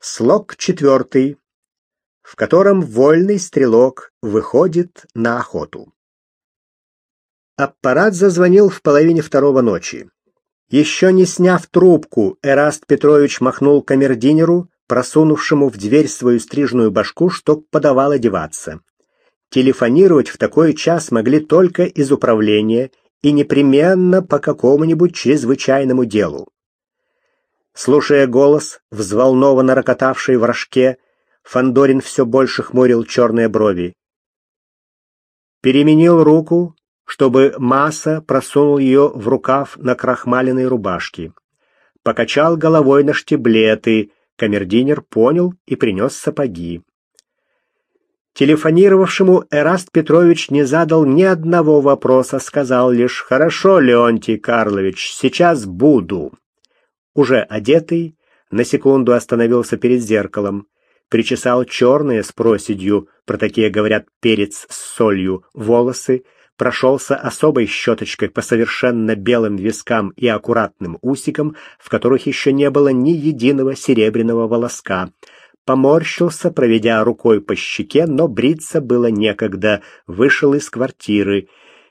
Слог четвертый, в котором вольный стрелок выходит на охоту. Аппарат зазвонил в половине второго ночи. Еще не сняв трубку, Эраст Петрович махнул камердинеру, просунувшему в дверь свою стрижную башку, чтоб подавал одеваться. Телефонировать в такой час могли только из управления и непременно по какому-нибудь чрезвычайному делу. Слушая голос, взволнованно рокотавший в рожке, Фандорин все больше хмурил черные брови. Переменил руку, чтобы Масса просунул ее в рукав на крахмаленной рубашке. Покачал головой на штиблеты, камердинер понял и принес сапоги. Телефонировавшему Эраст Петрович не задал ни одного вопроса, сказал лишь «Хорошо, Леонтий Карлович, сейчас буду». Уже одетый, на секунду остановился перед зеркалом, причесал черные с проседью, про такие говорят перец с солью, волосы, прошелся особой щеточкой по совершенно белым вискам и аккуратным усикам, в которых еще не было ни единого серебряного волоска. Поморщился, проведя рукой по щеке, но бриться было некогда, вышел из квартиры.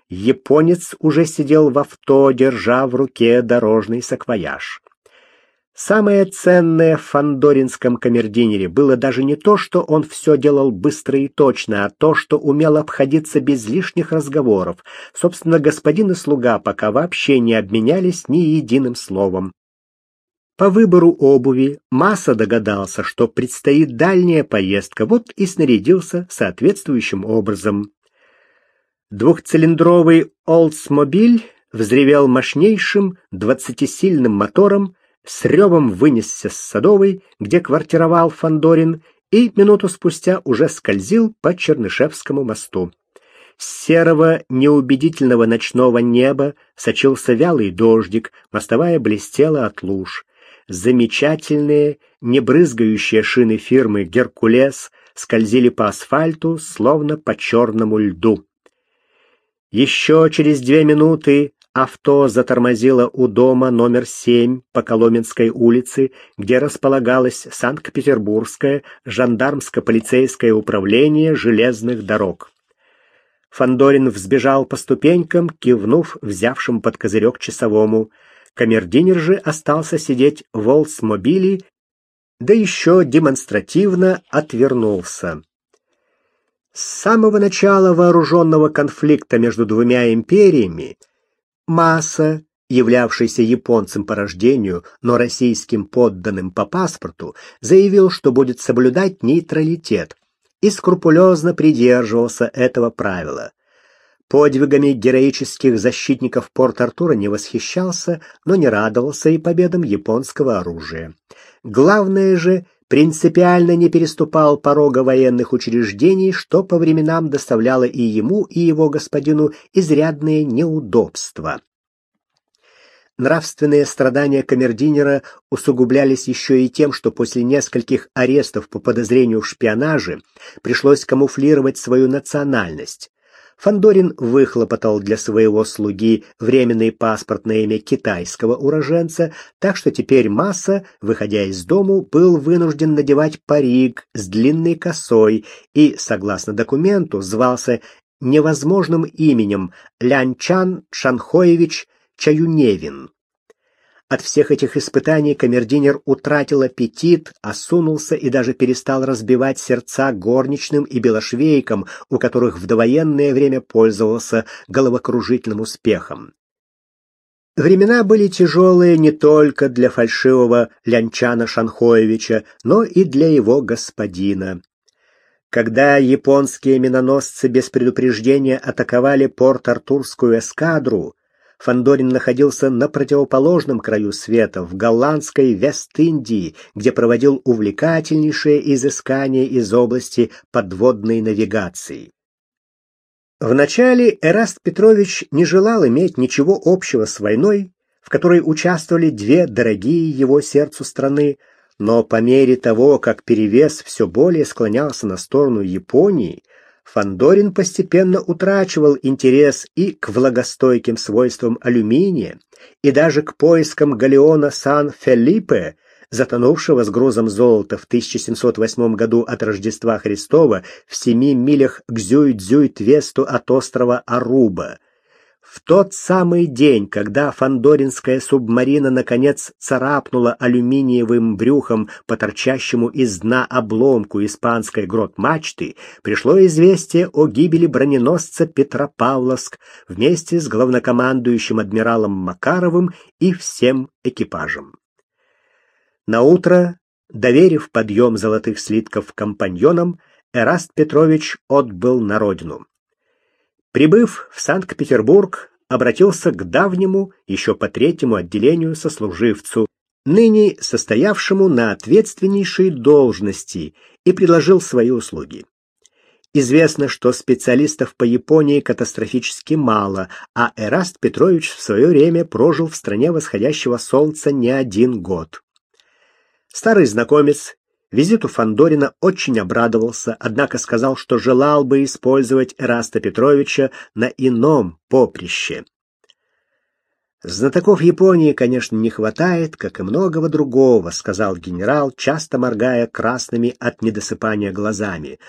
Японец уже сидел в авто, держа в руке дорожный саквояж. Самое ценное в фандоринском камердинере было даже не то, что он все делал быстро и точно, а то, что умел обходиться без лишних разговоров. Собственно, господин и слуга пока вообще не обменялись ни единым словом. По выбору обуви Масса догадался, что предстоит дальняя поездка, вот и снарядился соответствующим образом. Двухцилиндровый Oldsmobile взревел мощнейшим двадцатисильным мотором, с ревом вынесся с Садовой, где квартировал Фандорин, и минуту спустя уже скользил по Чернышевскому мосту. С серого неубедительного ночного неба сочился вялый дождик, мостовая блестела от луж. Замечательные, не брызгающие шины фирмы «Геркулес» скользили по асфальту, словно по черному льду. Еще через две минуты Авто затормозило у дома номер 7 по Коломенской улице, где располагалось Санкт-Петербургское жандармско-полицейское управление железных дорог. Фандорин взбежал по ступенькам, кивнув взявшим под козырек часовому. Камердинер же остался сидеть в Олдсмобиле, да еще демонстративно отвернулся. С самого начала вооруженного конфликта между двумя империями Масса, являвшийся японцем по рождению, но российским подданным по паспорту, заявил, что будет соблюдать нейтралитет и скрупулезно придерживался этого правила. Подвигами героических защитников Порт-Артура не восхищался, но не радовался и победам японского оружия. Главное же, принципиально не переступал порога военных учреждений, что по временам доставляло и ему, и его господину изрядные неудобства. Нравственные страдания камердинера усугублялись еще и тем, что после нескольких арестов по подозрению в шпионаже пришлось камуфлировать свою национальность. Фандорин выхлопотал для своего слуги временный паспорт на имя китайского уроженца, так что теперь Масса, выходя из дому, был вынужден надевать парик с длинной косой и, согласно документу, звался невозможным именем Лянчан Шанхоевич Чаюневин. От всех этих испытаний камердинер утратил аппетит, осунулся и даже перестал разбивать сердца горничным и белошвейкам, у которых в довоенное время пользовался головокружительным успехом. Времена были тяжелые не только для фальшивого Лянчана Шанхоевича, но и для его господина. Когда японские миноносцы без предупреждения атаковали порт-артурскую эскадру, Фандорин находился на противоположном краю света, в голландской Вест-Индии, где проводил увлекательнейшее изыскание из области подводной навигации. Вначале Эраст Петрович не желал иметь ничего общего с войной, в которой участвовали две дорогие его сердцу страны, но по мере того, как перевес все более склонялся на сторону Японии, Фандорин постепенно утрачивал интерес и к влагостойким свойствам алюминия, и даже к поискам галеона Сан-Фелипе, затонувшего с грузом золота в 1708 году от Рождества Христова в семи милях к Зюй-Дзюй-Твесту от острова Аруба. В тот самый день, когда фандоринская субмарина наконец царапнула алюминиевым брюхом по торчащему из дна обломку испанской грот-мачты, пришло известие о гибели броненосца Петропавловск вместе с главнокомандующим адмиралом Макаровым и всем экипажем. На утро, доверив подъем золотых слитков компаньонам, Эраст Петрович отбыл на родину. Прибыв в Санкт-Петербург, обратился к давнему, еще по третьему отделению сослуживцу, ныне состоявшему на ответственнейшей должности, и предложил свои услуги. Известно, что специалистов по Японии катастрофически мало, а Эраст Петрович в свое время прожил в стране восходящего солнца не один год. Старый знакомец Визиту Фандорина очень обрадовался, однако сказал, что желал бы использовать Эраста Петровича на ином поприще. Знатоков Японии, конечно, не хватает, как и многого другого, сказал генерал, часто моргая красными от недосыпания глазами.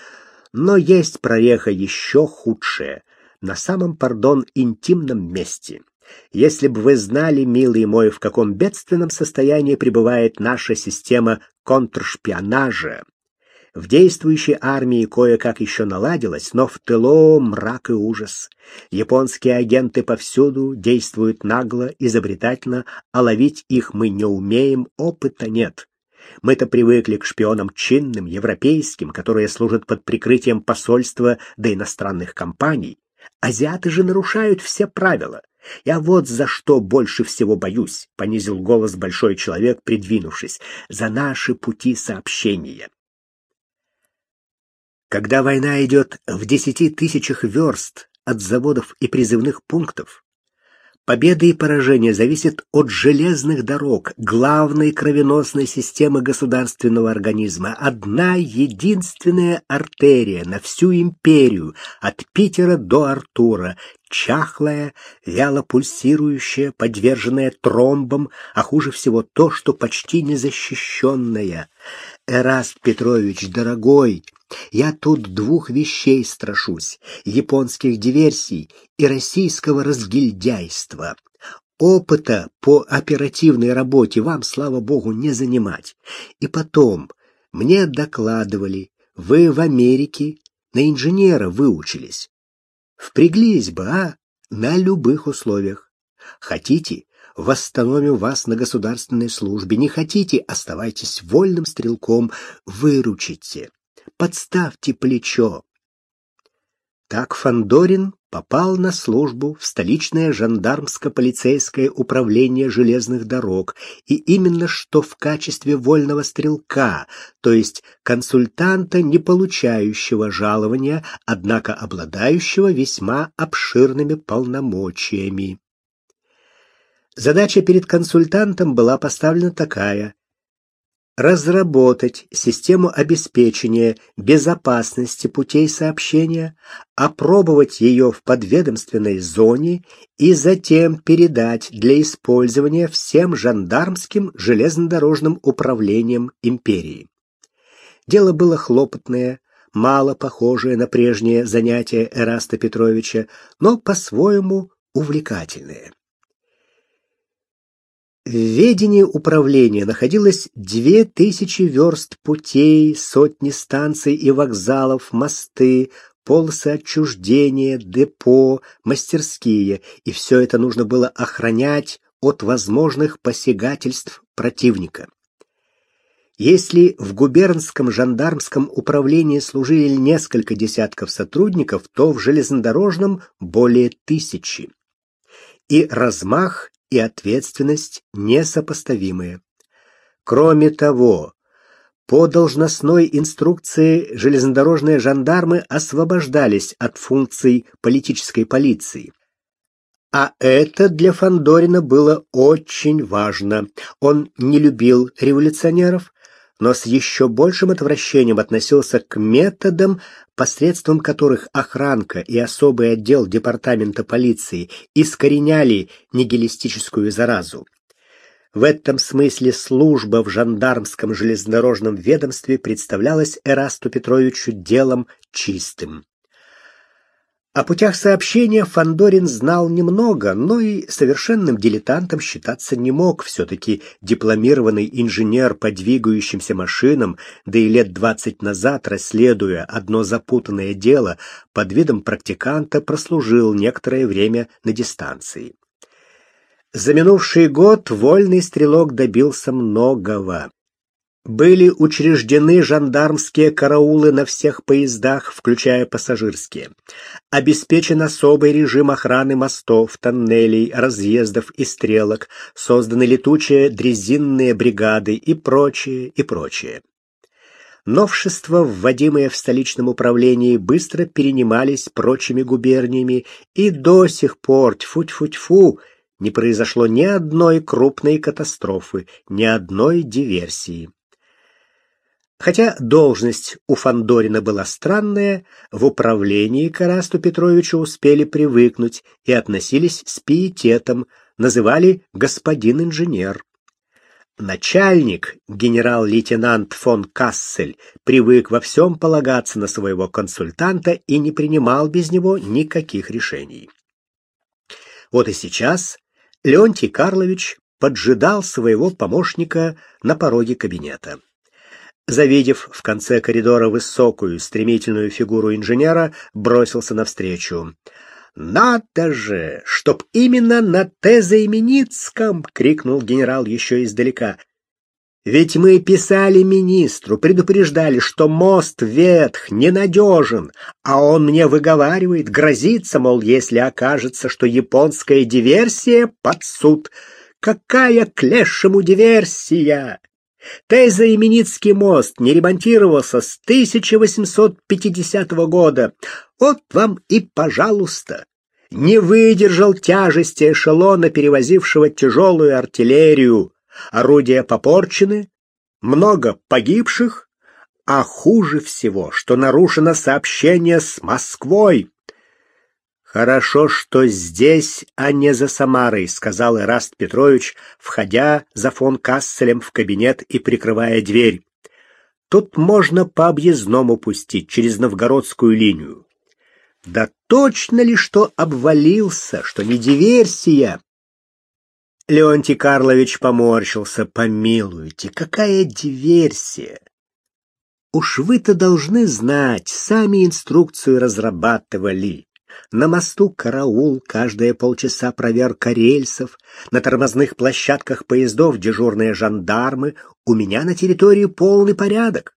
Но есть прореха еще худшая, на самом, пардон, интимном месте. Если бы вы знали, милый мой, в каком бедственном состоянии пребывает наша система контршпионажа. В действующей армии кое-как еще наладилось, но в тылу мрак и ужас. Японские агенты повсюду действуют нагло, изобретательно, а ловить их мы не умеем, опыта нет. Мы-то привыкли к шпионам чинным, европейским, которые служат под прикрытием посольства до иностранных компаний. Азиаты же нарушают все правила. Я вот за что больше всего боюсь, понизил голос большой человек, придвинувшись, за наши пути сообщения. Когда война идет в десяти тысячах верст от заводов и призывных пунктов, Победа и поражение зависят от железных дорог, главной кровеносной системы государственного организма. Одна единственная артерия на всю империю, от Питера до Артура, чахлая, вяло пульсирующая, подверженная тромбам, а хуже всего то, что почти незащищенная. Эраст Петрович, дорогой, я тут двух вещей страшусь: японских диверсий и российского разгильдяйства. Опыта по оперативной работе вам, слава богу, не занимать. И потом, мне докладывали, вы в Америке на инженера выучились. Впряглись бы, а, на любых условиях. Хотите, восстановим вас на государственной службе. Не хотите, оставайтесь вольным стрелком, выручите подставьте плечо. Так Фандорин попал на службу в столичное жандармско-полицейское управление железных дорог, и именно что в качестве вольного стрелка, то есть консультанта, не получающего жалования, однако обладающего весьма обширными полномочиями. Задача перед консультантом была поставлена такая: разработать систему обеспечения безопасности путей сообщения, опробовать ее в подведомственной зоне и затем передать для использования всем жандармским железнодорожным управлением империи. Дело было хлопотное, мало похожее на прежнее занятие Эраста Петровича, но по-своему увлекательное. В ведении управления находилось две тысячи верст путей, сотни станций и вокзалов, мосты, полосы отчуждения, депо, мастерские, и все это нужно было охранять от возможных посягательств противника. Если в губернском жандармском управлении служили несколько десятков сотрудников, то в железнодорожном более тысячи. И размах и ответственность несопоставимые. Кроме того, по должностной инструкции железнодорожные жандармы освобождались от функций политической полиции. А это для Фандорина было очень важно. Он не любил революционеров, но с еще большим отвращением относился к методам, посредством которых охранка и особый отдел департамента полиции искореняли нигилистическую заразу. В этом смысле служба в жандармском железнодорожном ведомстве представлялась Эрасту Петровичу делом чистым. О путях сообщения Фандорин знал немного, но и совершенным дилетантом считаться не мог. Все-таки дипломированный инженер по двигающимся машинам, да и лет двадцать назад, расследуя одно запутанное дело, под видом практиканта прослужил некоторое время на дистанции. За минувший год вольный стрелок добился многого. Были учреждены жандармские караулы на всех поездах, включая пассажирские. Обеспечен особый режим охраны мостов, тоннелей, разъездов и стрелок, созданы летучие дрезинные бригады и прочее, и прочее. Новшества, вводимые в столичном управлении, быстро перенимались прочими губерниями, и до сих пор, тьфу-тьфу-тьфу, не произошло ни одной крупной катастрофы, ни одной диверсии. Хотя должность у Фандорина была странная, в управлении к Арасту Петровичу успели привыкнуть и относились с пиететом, называли господин инженер. Начальник, генерал-лейтенант фон Кассель, привык во всем полагаться на своего консультанта и не принимал без него никаких решений. Вот и сейчас Леонтий Карлович поджидал своего помощника на пороге кабинета. Завидев в конце коридора высокую, стремительную фигуру инженера, бросился навстречу. «Надо же! Чтоб именно на Тезаименицком!» — крикнул генерал еще издалека. «Ведь мы писали министру, предупреждали, что мост ветх, ненадежен, а он мне выговаривает, грозится, мол, если окажется, что японская диверсия под суд. Какая к лешему диверсия!» Теза-Именицкий мост не ремонтировался с 1850 года. Вот вам и пожалуйста. Не выдержал тяжести эшелона, перевозившего тяжелую артиллерию. Орудия попорчены, много погибших, а хуже всего, что нарушено сообщение с Москвой. Хорошо, что здесь, а не за Самарой, сказал Эраст Петрович, входя за фон Касселем в кабинет и прикрывая дверь. Тут можно по объездному пустить через новгородскую линию. Да точно ли что обвалился, что не диверсия? Леонтий Карлович поморщился. Помилуйте, какая диверсия? Уж вы-то должны знать, сами инструкцию разрабатывали. На мосту караул, каждые полчаса проверка рельсов, на тормозных площадках поездов дежурные жандармы, у меня на территории полный порядок.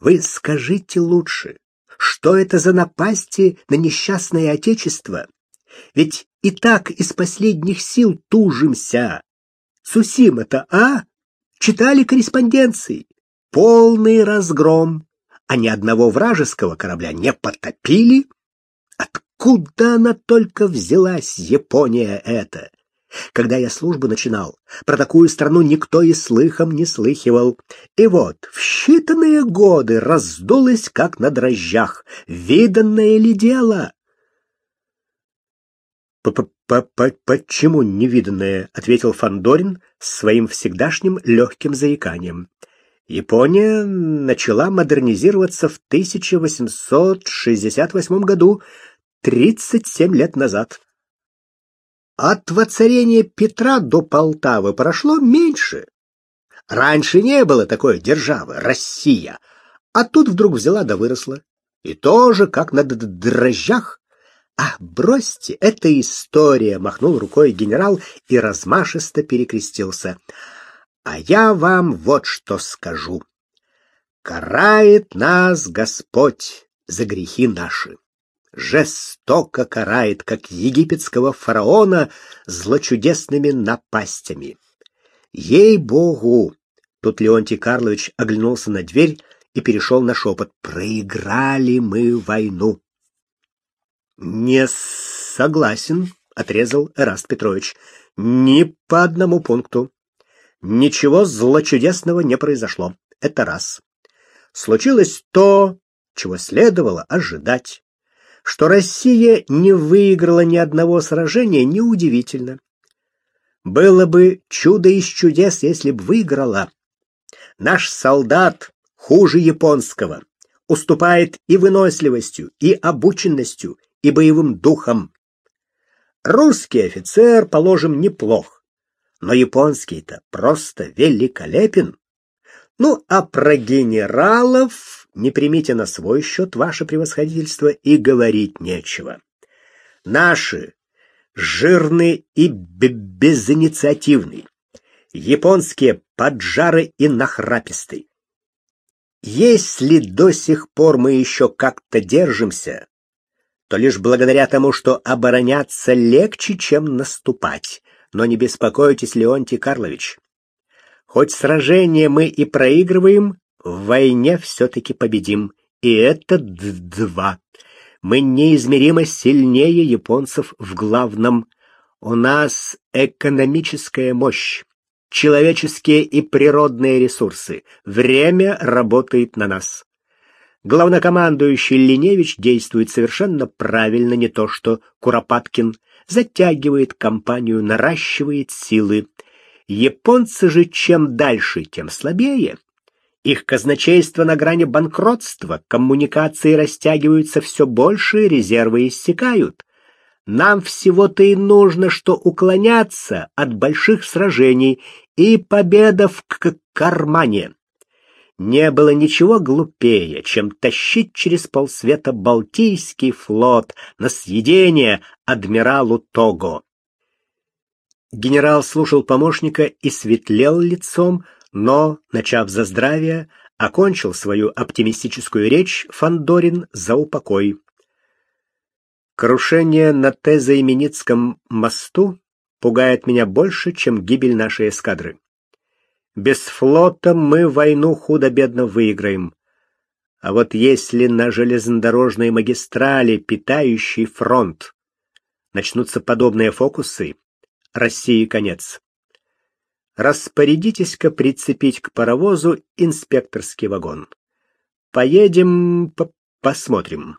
Вы скажите лучше, что это за напасти на несчастное отечество? Ведь и так из последних сил тужимся. Сусима-то, а? Читали корреспонденции? Полный разгром, а ни одного вражеского корабля не потопили. Откуда она только взялась, Япония эта? Когда я службу начинал, про такую страну никто и слыхом не слыхивал. И вот, в считанные годы раздулась, как на дрожжах. Виданное ли дело? «Почему невиданное?» — ответил Фандорин своим всегдашним легким заиканием. Япония начала модернизироваться в 1868 году, 37 лет назад. От воцарения Петра до Полтавы прошло меньше. Раньше не было такой державы, Россия, а тут вдруг взяла да выросла. И тоже как на дрожжах. А бросьте, это история, махнул рукой генерал и размашисто перекрестился. А я вам вот что скажу. Карает нас Господь за грехи наши жестоко карает, как египетского фараона, злочудесными напастями. Ей-богу! Тут Леонтий Карлович оглянулся на дверь и перешел на шепот. Проиграли мы войну. Не согласен, отрезал Эраст Петрович. Ни по одному пункту. Ничего злочудесного не произошло. Это раз. Случилось то, чего следовало ожидать. Что Россия не выиграла ни одного сражения, неудивительно. Было бы чудо из чудес, если б выиграла. Наш солдат хуже японского, уступает и выносливостью, и обученностью, и боевым духом. Русский офицер, положим, неплох, но японский-то просто великолепен. Ну, а про генералов не примите на свой счет ваше превосходительство и говорить нечего. Наши жирные и безинициативные, японские поджары и нахрапистые. Если до сих пор мы еще как-то держимся, то лишь благодаря тому, что обороняться легче, чем наступать. Но не беспокойтесь, Леонтий Карлович. Хоть сражение мы и проигрываем, в войне все-таки победим. И это два. Мы неизмеримо сильнее японцев в главном. У нас экономическая мощь, человеческие и природные ресурсы. Время работает на нас. Главнокомандующий Линевич действует совершенно правильно, не то что Куропаткин. Затягивает кампанию, наращивает силы. Японцы же чем дальше, тем слабее. Их казначейство на грани банкротства, коммуникации растягиваются все больше, резервы иссякают. Нам всего-то и нужно, что уклоняться от больших сражений, и победа в кармане. Не было ничего глупее, чем тащить через полсвета Балтийский флот на съедение адмиралу Того. Генерал слушал помощника и светлел лицом, но, начав за здравие, окончил свою оптимистическую речь Фандорин за упокой. Крушение на Тезаименицком мосту пугает меня больше, чем гибель нашей эскадры. Без флота мы войну худо-бедно выиграем. А вот если на железнодорожной магистрали, питающей фронт, начнутся подобные фокусы, России конец. Распорядитесь-ка прицепить к паровозу инспекторский вагон. Поедем, по посмотрим.